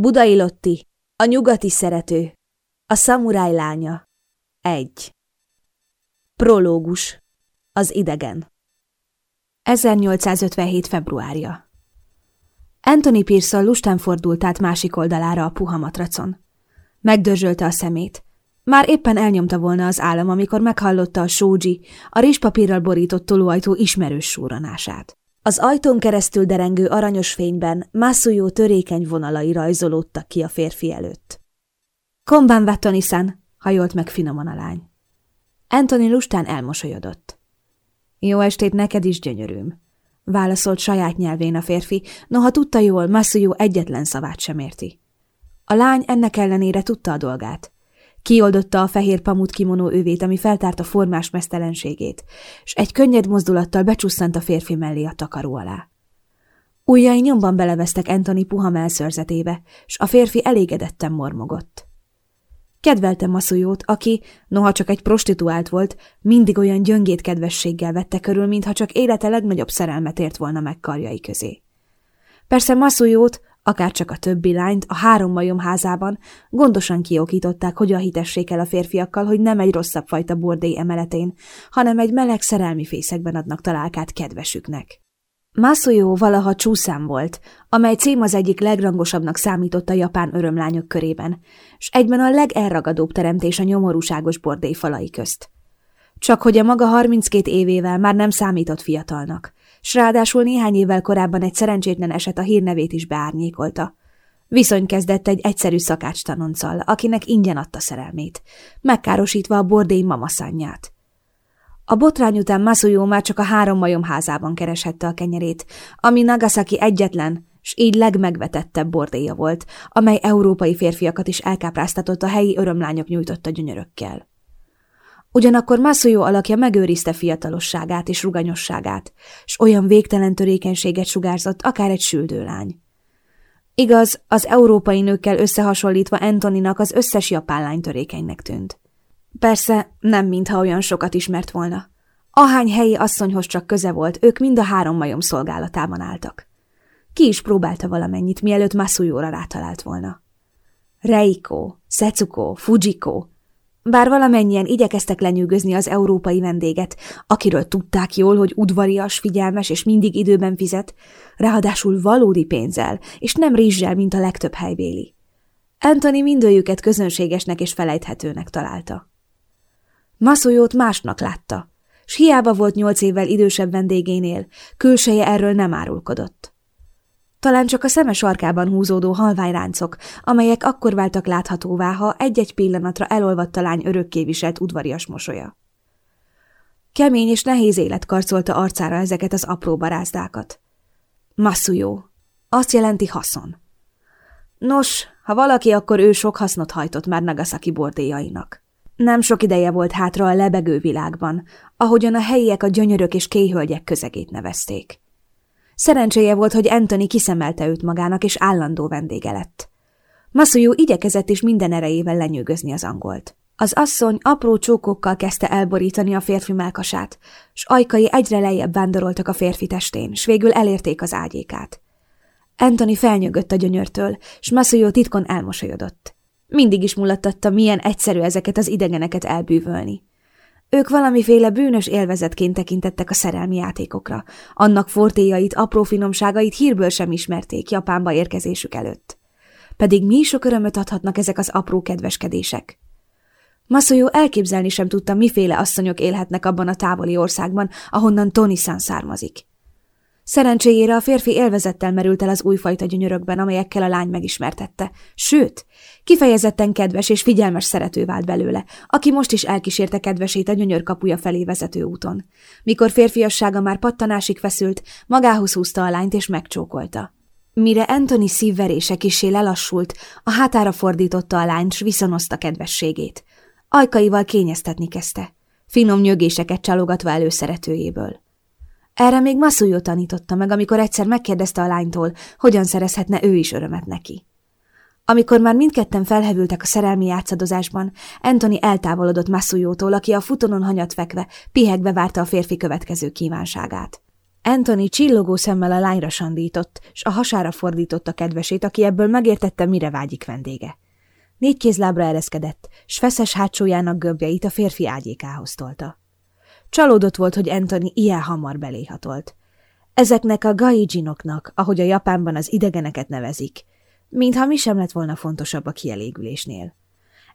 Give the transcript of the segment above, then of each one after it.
Budai Lotti, a nyugati szerető, a szamuráj lánya. Egy. Prológus. Az idegen. 1857. februárja. Anthony Pearson lustán fordult át másik oldalára a puha matracon. Megdörzsölte a szemét. Már éppen elnyomta volna az állam, amikor meghallotta a sógyi, a rizspapírral borított tolóajtó ismerős súranását. Az ajtón keresztül derengő aranyos fényben Masuyo törékeny vonalai rajzolódtak ki a férfi előtt. Kombán Vattonisan, hajolt meg finoman a lány. Anthony lustán elmosolyodott. Jó estét neked is, gyönyörűm, válaszolt saját nyelvén a férfi, noha tudta jól, Masuyo egyetlen szavát sem érti. A lány ennek ellenére tudta a dolgát. Kioldotta a fehér pamut kimonó övét, ami feltárta formás mesztelenségét, és egy könnyed mozdulattal becsusszant a férfi mellé a takaró alá. Ujjai nyomban belevesztek Anthony puha melszörzetébe, és a férfi elégedetten mormogott. Kedvelte Masujót, aki, noha csak egy prostituált volt, mindig olyan gyöngét kedvességgel vette körül, mintha csak élete legnagyobb szerelmet ért volna meg karjai közé. Persze Masujót akár csak a többi lányt a három majom házában gondosan kiokították, hogyan hitessék el a férfiakkal, hogy nem egy rosszabb fajta bordély emeletén, hanem egy meleg szerelmi fészekben adnak találkát kedvesüknek. Masuyo valaha csúszám volt, amely cím az egyik legrangosabbnak számított a japán örömlányok körében, s egyben a legelragadóbb teremtés a nyomorúságos bordély falai közt. Csak hogy a maga 32 évével már nem számított fiatalnak s ráadásul néhány évvel korábban egy szerencsétlen eset a hírnevét is beárnyékolta. Viszony kezdett egy egyszerű szakács tanonccal, akinek ingyen adta szerelmét, megkárosítva a bordély mamaszanyját. A botrány után Masuyo már csak a három majom házában kereshette a kenyerét, ami Nagasaki egyetlen, s így legmegvetettebb bordéja volt, amely európai férfiakat is elkápráztatott a helyi örömlányok nyújtotta gyönyörökkel. Ugyanakkor Masuyo alakja megőrizte fiatalosságát és ruganyosságát, s olyan végtelen törékenységet sugárzott, akár egy süldőlány. Igaz, az európai nőkkel összehasonlítva Antoninak az összes japán lány törékenynek tűnt. Persze nem mintha olyan sokat ismert volna. Ahány helyi asszonyhoz csak köze volt, ők mind a három majom szolgálatában álltak. Ki is próbálta valamennyit, mielőtt Masuyóra rátalált volna. Reiko, Setsuko, Fujiko, bár valamennyien igyekeztek lenyűgözni az európai vendéget, akiről tudták jól, hogy udvarias, figyelmes és mindig időben fizet, ráadásul valódi pénzzel, és nem rizssel, mint a legtöbb helybéli. Anthony mindőjüket közönségesnek és felejthetőnek találta. Maszolyót másnak látta, s hiába volt nyolc évvel idősebb vendégénél, külseje erről nem árulkodott. Talán csak a szeme sarkában húzódó halványráncok, amelyek akkor váltak láthatóvá, ha egy-egy pillanatra elolvadt a lány örökké viselt udvarias mosolya. Kemény és nehéz élet karcolta arcára ezeket az apró barázdákat. Massujó. Azt jelenti haszon. Nos, ha valaki, akkor ő sok hasznot hajtott már Nagasaki bordéjainak. Nem sok ideje volt hátra a lebegő világban, ahogyan a helyiek a gyönyörök és kéhölgyek közegét nevezték. Szerencséje volt, hogy Anthony kiszemelte őt magának, és állandó vendége lett. Masuyu igyekezett is minden erejével lenyűgözni az angolt. Az asszony apró csókokkal kezdte elborítani a férfi melkasát, s ajkai egyre lejjebb vándoroltak a férfi testén, s végül elérték az ágyékát. Anthony felnyögött a gyönyörtől, s Masuyu titkon elmosolyodott. Mindig is mulattatta, milyen egyszerű ezeket az idegeneket elbűvölni. Ők valamiféle bűnös élvezetként tekintettek a szerelmi játékokra. Annak fortéjait, apró finomságait hírből sem ismerték Japánba érkezésük előtt. Pedig mi sok örömöt adhatnak ezek az apró kedveskedések? Masuyo elképzelni sem tudta, miféle asszonyok élhetnek abban a távoli országban, ahonnan Tony-san származik. Szerencséjére a férfi élvezettel merült el az újfajta gyönyörökben, amelyekkel a lány megismertette. Sőt, kifejezetten kedves és figyelmes szerető vált belőle, aki most is elkísérte kedvesét a gyönyör kapuja felé vezető úton. Mikor férfiassága már pattanásig feszült, magához húzta a lányt és megcsókolta. Mire Anthony szívverése kisé lelassult, a hátára fordította a lányt, s viszonozta kedvességét. Ajkaival kényeztetni kezdte, finom nyögéseket csalogatva előszeretőjéből. Erre még Masuyo tanította meg, amikor egyszer megkérdezte a lánytól, hogyan szerezhetne ő is örömet neki. Amikor már mindketten felhevültek a szerelmi játszadozásban, Anthony eltávolodott Masuyótól, aki a futonon hanyat fekve, pihegve várta a férfi következő kívánságát. Anthony csillogó szemmel a lányra sandított, s a hasára fordította kedvesét, aki ebből megértette, mire vágyik vendége. Négy kézlábra ereszkedett, s feszes hátsójának gömbjeit a férfi ágyékához tolta. Csalódott volt, hogy Anthony ilyen hamar beléhatolt. Ezeknek a gaijinoknak, ahogy a Japánban az idegeneket nevezik, mintha mi sem lett volna fontosabb a kielégülésnél.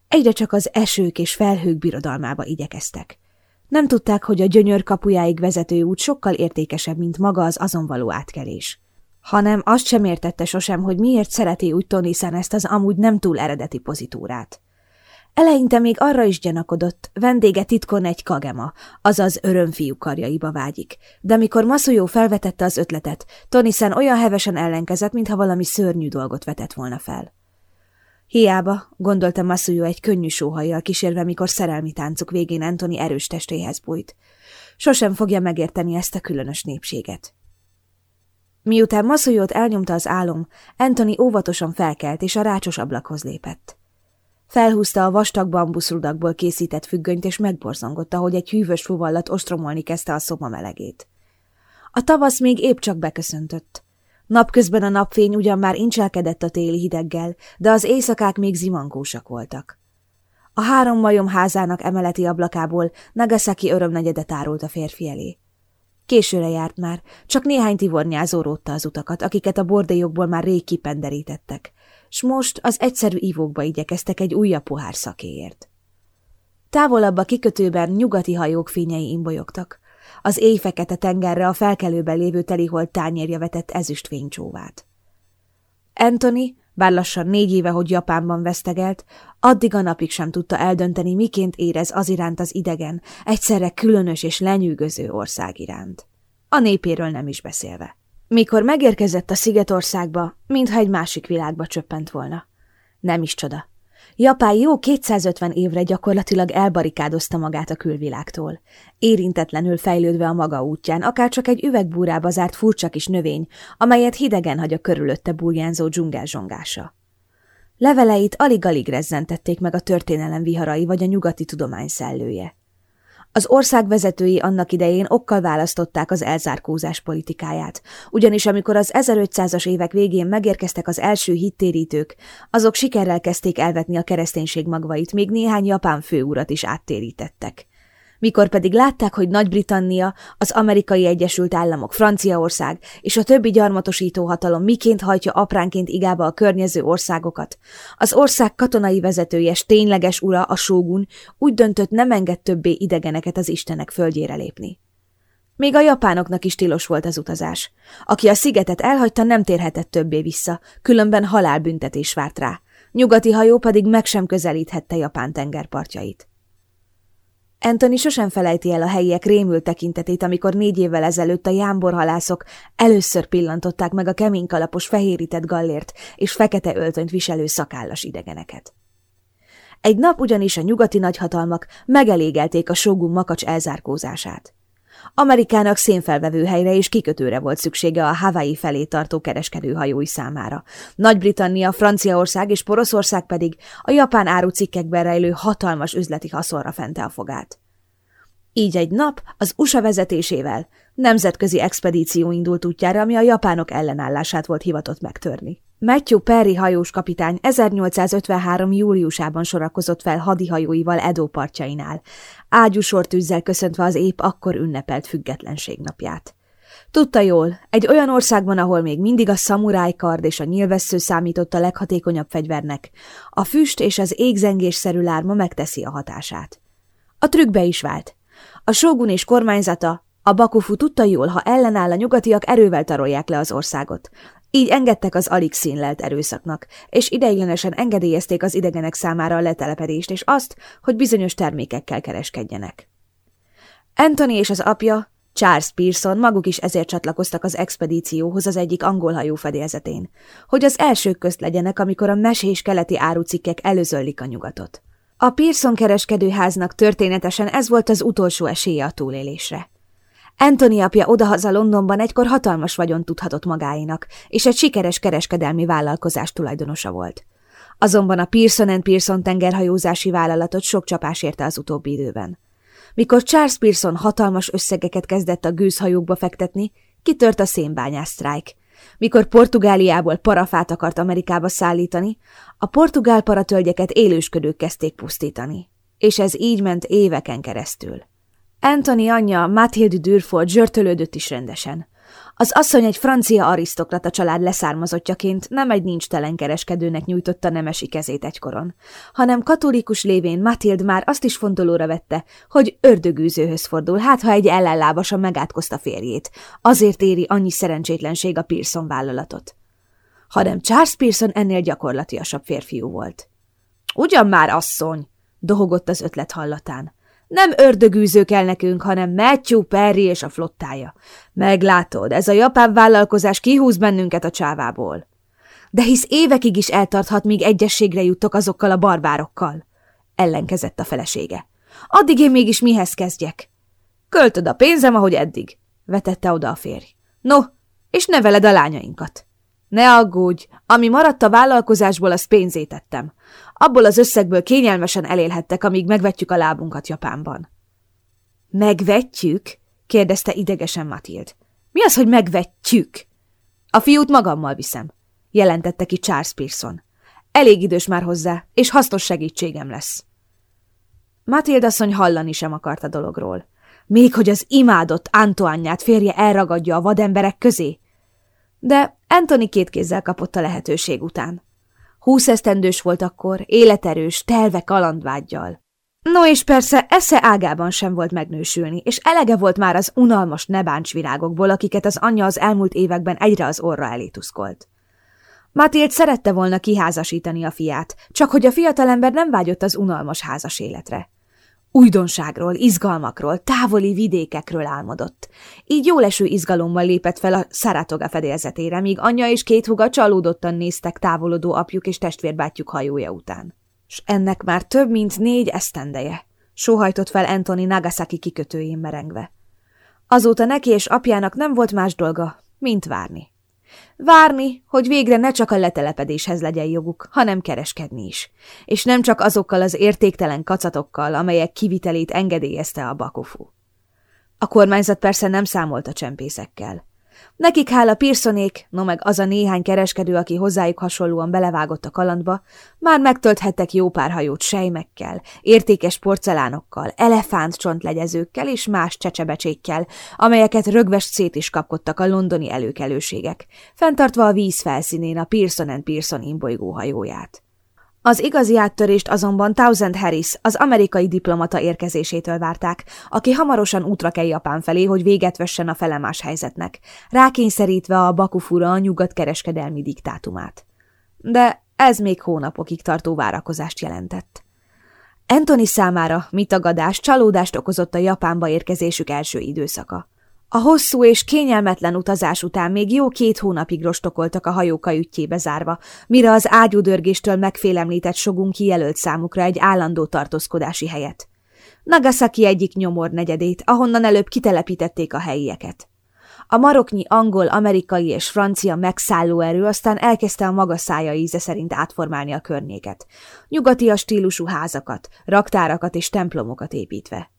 Egyre csak az esők és felhők birodalmába igyekeztek. Nem tudták, hogy a gyönyör kapujáig vezető út sokkal értékesebb, mint maga az azon való átkelés. Hanem azt sem értette sosem, hogy miért szereti úgy Tony ezt az amúgy nem túl eredeti pozitúrát. Eleinte még arra is gyanakodott, vendége titkon egy kagema, azaz örömfiú karjaiba vágyik, de amikor Masuyo felvetette az ötletet, Tonisen olyan hevesen ellenkezett, mintha valami szörnyű dolgot vetett volna fel. Hiába, gondolta Masuyo egy könnyű sóhajjal kísérve, mikor szerelmi táncok végén Antoni erős testéhez bújt. Sosem fogja megérteni ezt a különös népséget. Miután Masuyót elnyomta az álom, Antoni óvatosan felkelt és a rácsos ablakhoz lépett. Felhúzta a vastag bambuszrudakból készített függönyt, és megborzongotta, hogy egy hűvös fuvallat ostromolni kezdte a szoba melegét. A tavasz még épp csak beköszöntött. Napközben a napfény ugyan már incselkedett a téli hideggel, de az éjszakák még zimankósak voltak. A három majom házának emeleti ablakából Nagasaki örömnegyedet árult a férfi elé. Későre járt már, csak néhány tivornyázó rótta az utakat, akiket a bordélyokból már rég kipenderítettek, s most az egyszerű ivókba igyekeztek egy újabb pohár szakéért. Távolabb a kikötőben nyugati hajók fényei imbolyogtak. Az éjfekete tengerre a felkelőben lévő teliholt tányérja vetett ezüst fénycsóvát. Anthony, bár lassan négy éve, hogy Japánban vesztegelt, addig a napig sem tudta eldönteni, miként érez az iránt az idegen, egyszerre különös és lenyűgöző ország iránt. A népéről nem is beszélve. Mikor megérkezett a Szigetországba, mintha egy másik világba csöppent volna. Nem is csoda. Japán jó 250 évre gyakorlatilag elbarikádozta magát a külvilágtól. Érintetlenül fejlődve a maga útján, akár csak egy üvegbúrába zárt furcsa kis növény, amelyet hidegen hagy a körülötte burjánzó dzsungel zsongása. Leveleit alig-alig rezzentették meg a történelem viharai vagy a nyugati tudomány szellője. Az ország vezetői annak idején okkal választották az elzárkózás politikáját, ugyanis amikor az 1500-as évek végén megérkeztek az első hittérítők, azok sikerrel kezdték elvetni a kereszténység magvait, még néhány japán főurat is áttérítettek. Mikor pedig látták, hogy Nagy-Britannia, az Amerikai Egyesült Államok, Franciaország és a többi gyarmatosító hatalom miként hajtja apránként igába a környező országokat, az ország katonai vezetője, tényleges ura, a sógun úgy döntött nem enged többé idegeneket az istenek földjére lépni. Még a japánoknak is tilos volt az utazás. Aki a szigetet elhagyta, nem térhetett többé vissza, különben halálbüntetés várt rá. Nyugati hajó pedig meg sem közelíthette Japán tengerpartjait. Anthony sosem felejti el a helyiek rémült tekintetét, amikor négy évvel ezelőtt a jámborhalászok először pillantották meg a kemény kalapos fehérített gallért és fekete öltönyt viselő szakállas idegeneket. Egy nap ugyanis a nyugati nagyhatalmak megelégelték a sógun makacs elzárkózását. Amerikának szénfelvevő helyre és kikötőre volt szüksége a Hawaii felé tartó kereskedőhajói számára. Nagy-Britannia, Franciaország és Poroszország pedig a japán árucikkekben rejlő hatalmas üzleti haszonra fente a fogát. Így egy nap az USA vezetésével nemzetközi expedíció indult útjára, ami a japánok ellenállását volt hivatott megtörni. Matthew Perry hajós kapitány 1853. júliusában sorakozott fel hadihajóival Edo partjainál, ágyúsortűzzel köszöntve az épp akkor ünnepelt függetlenség napját. Tudta jól, egy olyan országban, ahol még mindig a szamurájkard és a nyilvessző számított a leghatékonyabb fegyvernek, a füst és az égzengésszerű lárma megteszi a hatását. A trükkbe is vált. A sógun és kormányzata, a Bakufu tudta jól, ha ellenáll a nyugatiak erővel tarolják le az országot. Így engedtek az alig színlelt erőszaknak, és ideiglenesen engedélyezték az idegenek számára a letelepedést és azt, hogy bizonyos termékekkel kereskedjenek. Anthony és az apja, Charles Pearson maguk is ezért csatlakoztak az expedícióhoz az egyik angol hajó fedélzetén, hogy az elsők közt legyenek, amikor a mesés keleti árucikkek előzöllik a nyugatot. A Pearson kereskedőháznak történetesen ez volt az utolsó esélye a túlélésre. Anthony apja odahaza Londonban egykor hatalmas vagyon tudhatott magáinak, és egy sikeres kereskedelmi vállalkozás tulajdonosa volt. Azonban a Pearson Pearson tengerhajózási vállalatot sok csapás érte az utóbbi időben. Mikor Charles Pearson hatalmas összegeket kezdett a gőzhajókba fektetni, kitört a szénbányás sztrájk. Mikor Portugáliából parafát akart Amerikába szállítani, a portugál paratölgyeket élősködők kezdték pusztítani. És ez így ment éveken keresztül. Anthony anyja, Mathilde Durford zsörtölődött is rendesen. Az asszony egy francia arisztokrata család leszármazottjaként nem egy nincs telen kereskedőnek nyújtotta nemesi kezét egykoron, hanem katolikus lévén Matild már azt is fontolóra vette, hogy ördögűzőhöz fordul, hát ha egy ellenlábasan megátkozta férjét. Azért éri annyi szerencsétlenség a Pearson vállalatot. Hanem Charles Pearson ennél gyakorlatiasabb férfiú volt. Ugyan már, asszony! dohogott az ötlet hallatán. Nem ördögűző kell nekünk, hanem Matthew Perry és a flottája. Meglátod, ez a japán vállalkozás kihúz bennünket a csávából. De hisz évekig is eltarthat, míg egyességre juttok azokkal a barbárokkal. Ellenkezett a felesége. Addig én mégis mihez kezdjek? Költöd a pénzem, ahogy eddig, vetette oda a férj. No, és neveled a lányainkat. Ne aggódj, ami maradt a vállalkozásból, azt pénzét tettem. Abból az összegből kényelmesen elélhettek, amíg megvetjük a lábunkat Japánban. Megvetjük? kérdezte idegesen Matild. Mi az, hogy megvetjük? A fiút magammal viszem, jelentette ki Charles Pearson. Elég idős már hozzá, és hasznos segítségem lesz. Matild asszony hallani sem akart a dologról. Még hogy az imádott Antoányát férje elragadja a vademberek közé. De Anthony két kézzel kapott a lehetőség után. Húsz esztendős volt akkor, életerős, telve kalandvágyjal. No és persze esze ágában sem volt megnősülni, és elege volt már az unalmas nebáncs virágokból, akiket az anyja az elmúlt években egyre az orra elé tuszkolt. Matild szerette volna kiházasítani a fiát, csak hogy a fiatalember nem vágyott az unalmas házas életre. Újdonságról, izgalmakról, távoli vidékekről álmodott. Így jóleső izgalommal lépett fel a Szaratoga fedélzetére, míg anyja és két huga csalódottan néztek távolodó apjuk és testvérbátyjuk hajója után. S ennek már több mint négy esztendeje, sóhajtott fel Anthony Nagasaki kikötőjén merengve. Azóta neki és apjának nem volt más dolga, mint várni. Várni, hogy végre ne csak a letelepedéshez legyen joguk, hanem kereskedni is. És nem csak azokkal az értéktelen kacatokkal, amelyek kivitelét engedélyezte a Bakufu. A kormányzat persze nem számolt a csempészekkel. Nekik hála Pearsonék, no meg az a néhány kereskedő, aki hozzájuk hasonlóan belevágott a kalandba, már megtölthettek jó pár hajót sejmekkel, értékes porcelánokkal, elefántcsontlegyezőkkel és más csecsebecsékkel, amelyeket rögves szét is kapkodtak a londoni előkelőségek, fenntartva a víz felszínén a Pearson Pearson imbolygó hajóját. Az igazi áttörést azonban Thousand Harris, az amerikai diplomata érkezésétől várták, aki hamarosan útra kell Japán felé, hogy véget vessen a felemás helyzetnek, rákényszerítve a Bakufura a nyugat kereskedelmi diktátumát. De ez még hónapokig tartó várakozást jelentett. Anthony számára mitagadás, csalódást okozott a Japánba érkezésük első időszaka. A hosszú és kényelmetlen utazás után még jó két hónapig rostokoltak a hajó kajütjébe zárva, mire az ágyúdörgéstől megfélemlített sogunk kijelölt számukra egy állandó tartózkodási helyet. Nagasaki egyik nyomor negyedét, ahonnan előbb kitelepítették a helyieket. A maroknyi angol, amerikai és francia megszálló erő aztán elkezdte a maga szája íze szerint átformálni a környéket. Nyugati a stílusú házakat, raktárakat és templomokat építve.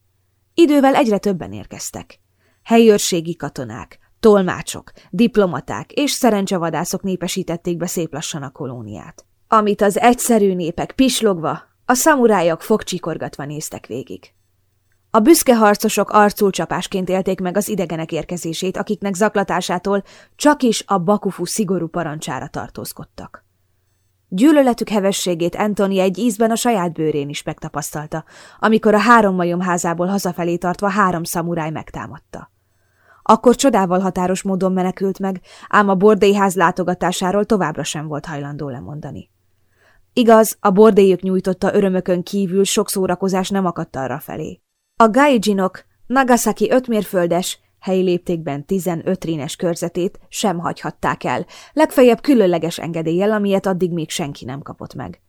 Idővel egyre többen érkeztek helyőrségi katonák, tolmácsok, diplomaták és szerencsevadászok népesítették be szép lassan a kolóniát. Amit az egyszerű népek pislogva, a szamurájok fogcsikorgatva néztek végig. A büszke harcosok arculcsapásként élték meg az idegenek érkezését, akiknek zaklatásától csak is a Bakufu szigorú parancsára tartózkodtak. Gyűlöletük hevességét Antoni egy ízben a saját bőrén is megtapasztalta, amikor a három majom házából hazafelé tartva három szamuráj megtámadta. Akkor csodával határos módon menekült meg, ám a bordélyház látogatásáról továbbra sem volt hajlandó lemondani. Igaz, a bordélyok nyújtotta örömökön kívül sok szórakozás nem akadt arra felé. A gaijinok Nagasaki öt mérföldes, helyi léptékben 15 rínes körzetét sem hagyhatták el, legfeljebb különleges engedéllyel, amilyet addig még senki nem kapott meg.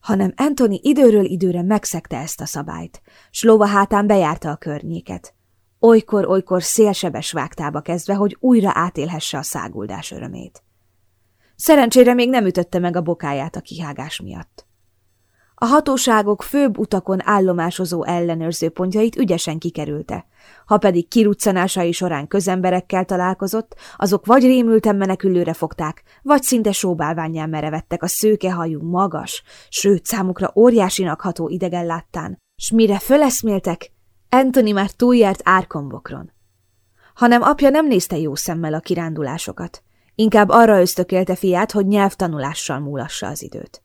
Hanem Anthony időről időre megszegte ezt a szabályt, s lóva hátán bejárta a környéket olykor-olykor szélsebes vágtába kezdve, hogy újra átélhesse a száguldás örömét. Szerencsére még nem ütötte meg a bokáját a kihágás miatt. A hatóságok főbb utakon állomásozó ellenőrző pontjait ügyesen kikerülte. Ha pedig kiruccanásai során közemberekkel találkozott, azok vagy rémülten menekülőre fogták, vagy szinte sóbálványán merevettek a szőkehajú, magas, sőt számukra óriásinak ható idegen láttán, s mire föleszméltek, Anthony már túljárt árkombokron. Hanem apja nem nézte jó szemmel a kirándulásokat. Inkább arra ösztökélte fiát, hogy nyelvtanulással múlassa az időt.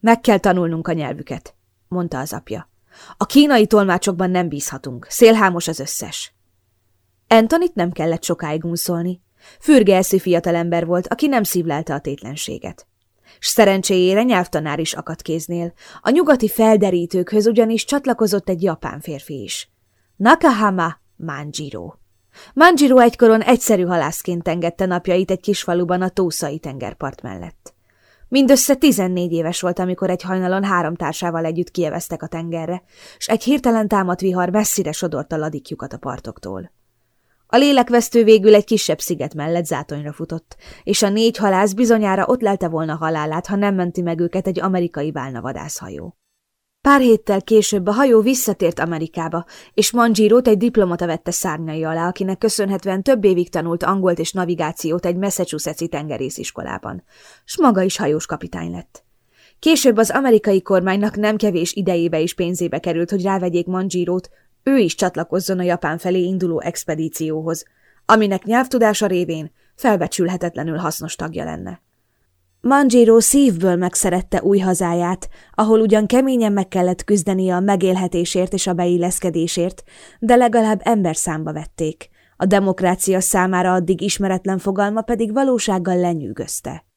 Meg kell tanulnunk a nyelvüket, mondta az apja. A kínai tolmácsokban nem bízhatunk, szélhámos az összes. Antonit nem kellett sokáig unszolni. Fürge eszű fiatalember volt, aki nem szívlelte a tétlenséget. S szerencséjére nyelvtanár is akadt kéznél. A nyugati felderítőkhöz ugyanis csatlakozott egy japán férfi is. Nakahama Manjiro. Manjiro egykoron egyszerű halászként engedte napjait egy kis faluban a Tószai tengerpart mellett. Mindössze tizennégy éves volt, amikor egy hajnalon három társával együtt kieveztek a tengerre, s egy hirtelen támadt vihar messzire sodorta ladikjukat a partoktól. A lélekvesztő végül egy kisebb sziget mellett zátonyra futott, és a négy halász bizonyára ott lelte volna halálát, ha nem menti meg őket egy amerikai válnavadászhajó. Pár héttel később a hajó visszatért Amerikába, és Manjirot egy diplomata vette szárnyai alá, akinek köszönhetően több évig tanult angolt és navigációt egy Massachusetts-i tengerésziskolában, s maga is hajós kapitány lett. Később az amerikai kormánynak nem kevés idejébe és pénzébe került, hogy rávegyék Manjirot, ő is csatlakozzon a Japán felé induló expedícióhoz, aminek nyelvtudása révén felbecsülhetetlenül hasznos tagja lenne. Manjiro szívből megszerette új hazáját, ahol ugyan keményen meg kellett küzdenie a megélhetésért és a beilleszkedésért, de legalább ember számba vették. A demokrácia számára addig ismeretlen fogalma pedig valósággal lenyűgözte.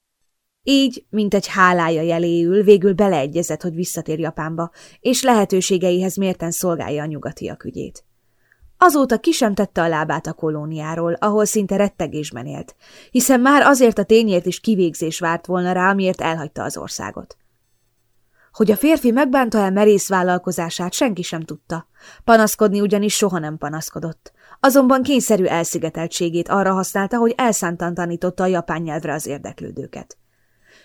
Így, mint egy hálája jeléül, végül beleegyezett, hogy visszatér Japánba, és lehetőségeihez mérten szolgálja a nyugatiak ügyét. Azóta ki sem tette a lábát a kolóniáról, ahol szinte rettegésben élt, hiszen már azért a tényért is kivégzés várt volna rá, amiért elhagyta az országot. Hogy a férfi megbánta el merész vállalkozását, senki sem tudta. Panaszkodni ugyanis soha nem panaszkodott. Azonban kényszerű elszigeteltségét arra használta, hogy elszántan tanította a japán nyelvre az érdeklődőket.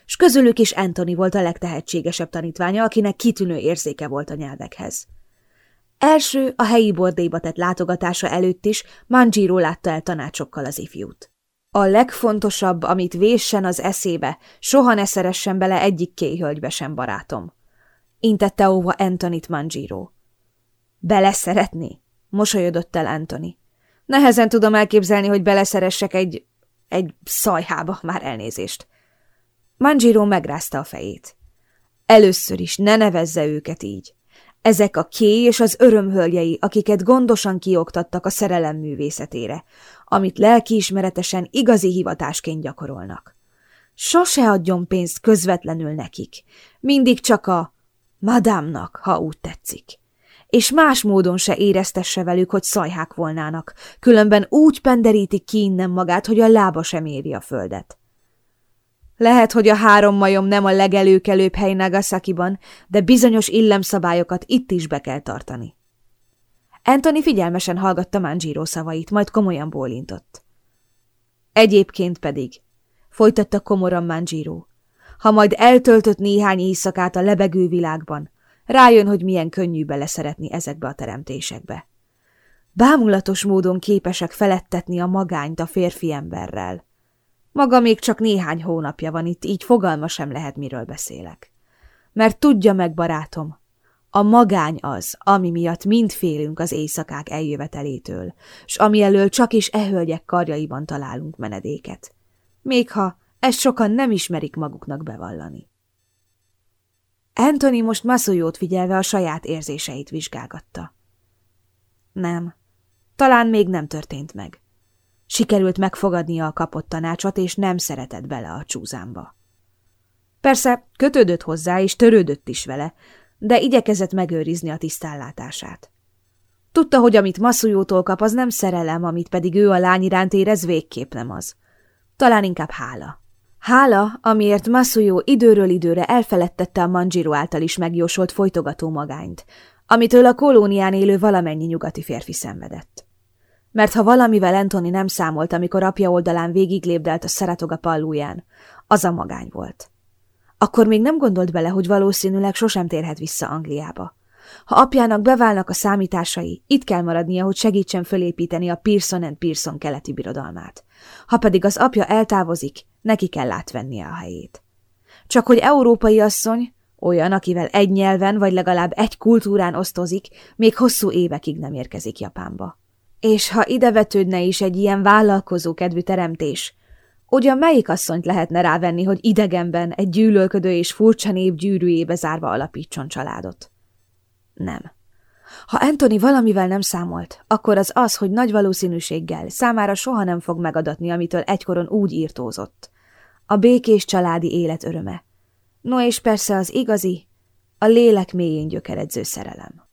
S közülük is Anthony volt a legtehetségesebb tanítványa, akinek kitűnő érzéke volt a nyelvekhez. Első, a helyi bordéba tett látogatása előtt is Manjiro látta el tanácsokkal az ifjút. A legfontosabb, amit véssen az eszébe, soha ne szeressen bele egyik kéhölgybe sem, barátom. Intette óva Antonit Manjiro. Bele szeretni? Mosolyodott el Antoni. Nehezen tudom elképzelni, hogy beleszeressek egy... egy szajhába, már elnézést. Manjiro megrázta a fejét. Először is ne nevezze őket így. Ezek a ké és az örömhölgyei, akiket gondosan kioktattak a szerelem művészetére, amit lelkiismeretesen igazi hivatásként gyakorolnak. Sose adjon pénzt közvetlenül nekik, mindig csak a madámnak, ha úgy tetszik. És más módon se éreztesse velük, hogy szajhák volnának, különben úgy penderítik ki innen magát, hogy a lába sem éri a földet. Lehet, hogy a három majom nem a legelőkelőbb hely Nagasakiban, de bizonyos illemszabályokat itt is be kell tartani. Anthony figyelmesen hallgatta Manjiro szavait, majd komolyan bólintott. Egyébként pedig, folytatta komoran Manjiro, ha majd eltöltött néhány éjszakát a lebegő világban, rájön, hogy milyen könnyű beleszeretni ezekbe a teremtésekbe. Bámulatos módon képesek felettetni a magányt a férfi emberrel. Maga még csak néhány hónapja van itt, így fogalma sem lehet, miről beszélek. Mert tudja meg, barátom, a magány az, ami miatt mind félünk az éjszakák eljövetelétől, s ami elől csak is e hölgyek karjaiban találunk menedéket. Még ha ezt sokan nem ismerik maguknak bevallani. Anthony most Masujót figyelve a saját érzéseit vizsgálgatta. Nem, talán még nem történt meg. Sikerült megfogadnia a kapott tanácsot, és nem szeretett bele a csúzámba. Persze kötődött hozzá, és törődött is vele, de igyekezett megőrizni a tisztállátását. Tudta, hogy amit Masujótól kap, az nem szerelem, amit pedig ő a lány iránt érez, végképp nem az. Talán inkább hála. Hála, amiért Masujó időről időre elfeledtette a Manjiro által is megjósolt folytogató magányt, amitől a kolónián élő valamennyi nyugati férfi szenvedett mert ha valamivel Anthony nem számolt, amikor apja oldalán végiglépdelt a Szeratoga pallóján, az a magány volt. Akkor még nem gondolt bele, hogy valószínűleg sosem térhet vissza Angliába. Ha apjának beválnak a számításai, itt kell maradnia, hogy segítsen fölépíteni a Pearson and Pearson keleti birodalmát. Ha pedig az apja eltávozik, neki kell átvennie a helyét. Csak hogy európai asszony, olyan, akivel egy nyelven vagy legalább egy kultúrán osztozik, még hosszú évekig nem érkezik Japánba. És ha ide vetődne is egy ilyen vállalkozó kedvű teremtés, ugyan melyik asszonyt lehetne rávenni, hogy idegenben egy gyűlölködő és furcsa név gyűrűjébe zárva alapítson családot? Nem. Ha Anthony valamivel nem számolt, akkor az az, hogy nagy valószínűséggel számára soha nem fog megadatni, amitől egykoron úgy írtózott. A békés családi élet öröme. No és persze az igazi, a lélek mélyén gyökeredző szerelem.